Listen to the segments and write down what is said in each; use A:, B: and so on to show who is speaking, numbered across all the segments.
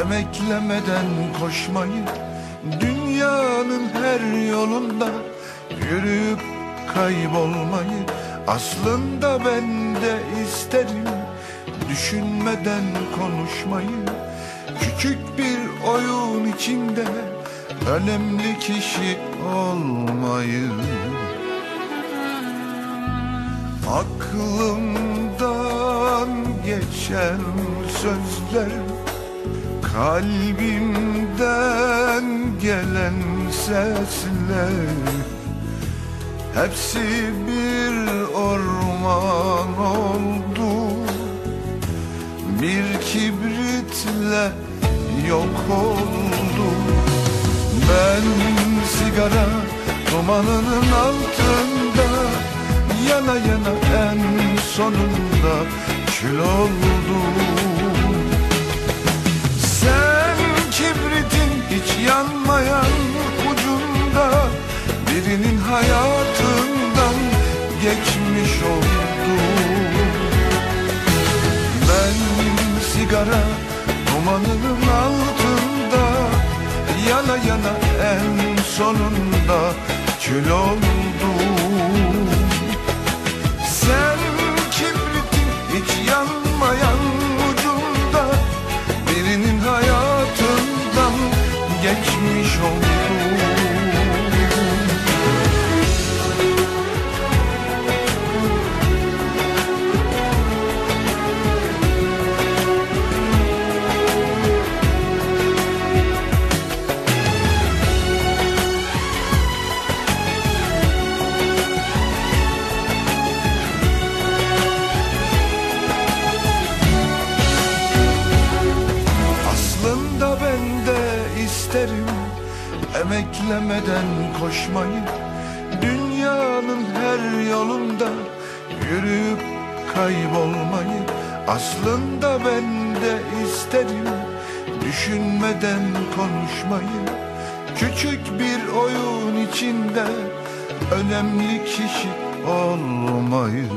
A: Emeklemeden koşmayı Dünyanın her yolunda Yürüyüp kaybolmayı Aslında ben de isterim Düşünmeden konuşmayı Küçük bir oyun içinde Önemli kişi olmayı Aklımdan geçen sözler Kalbimden gelen sesler. Hepsi bir orman oldu. Bir kibritle yok oldu. Ben sigara dumanının altında kül oldum. Sen kibritin hiç yanmayan ucunda Birinin hayatından geçmiş oldum. Ben sigara dumanının altında Yana yana en sonunda kül oldum geçmiş oldum isterim Emeklemeden koşmayı Dünyanın her yolunda Yürüyüp kaybolmayı Aslında ben de isterim Düşünmeden konuşmayı. Küçük bir oyun içinde Önemli kişi olmayı.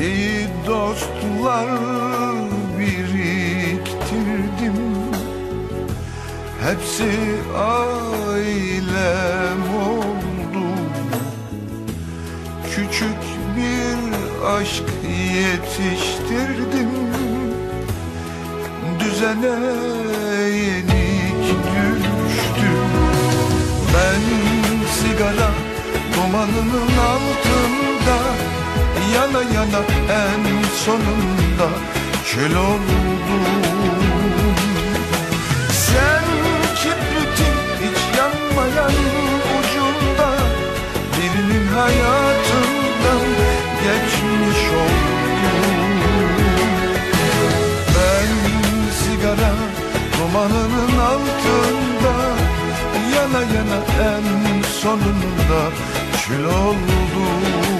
A: İyi dostlar Hepsi ailem oldu. Küçük bir aşk yetiştirdim. Düzene yenik düştüm. Ben sigara dumanının altında Yana yana en sonunda kül oldum altında Yana yana en sonunda kül oldum.